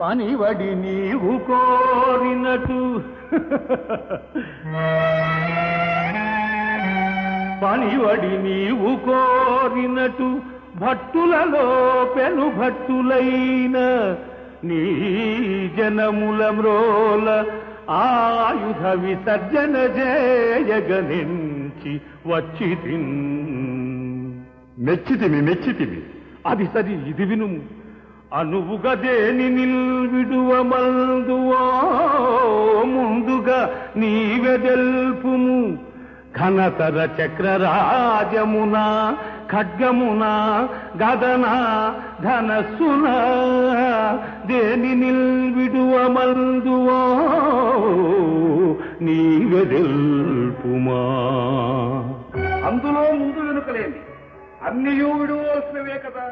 పనివడి నీవు కోరినటు. పనివడి నీవు కోరినటు భట్టులలో పెను భట్టులైన నీ జనముల మ్రోల ఆయుధ విసర్జన చేయగనించి వచ్చి మెచ్చితిమి మెచ్చితిమి. అది సరి ఇది వినుము. అనువుగా దేని నిల్విడువమందువో ముందుగా నీవెదెల్పుము ఘనతర చక్రరాజమున ఖడ్గమున గదన ధనస్సున దేని నిల్విడువమందువో నీవెదెల్పుమా అందులో ముందు వెనుకలేంది అన్నయూ విడువలసినవే కదా.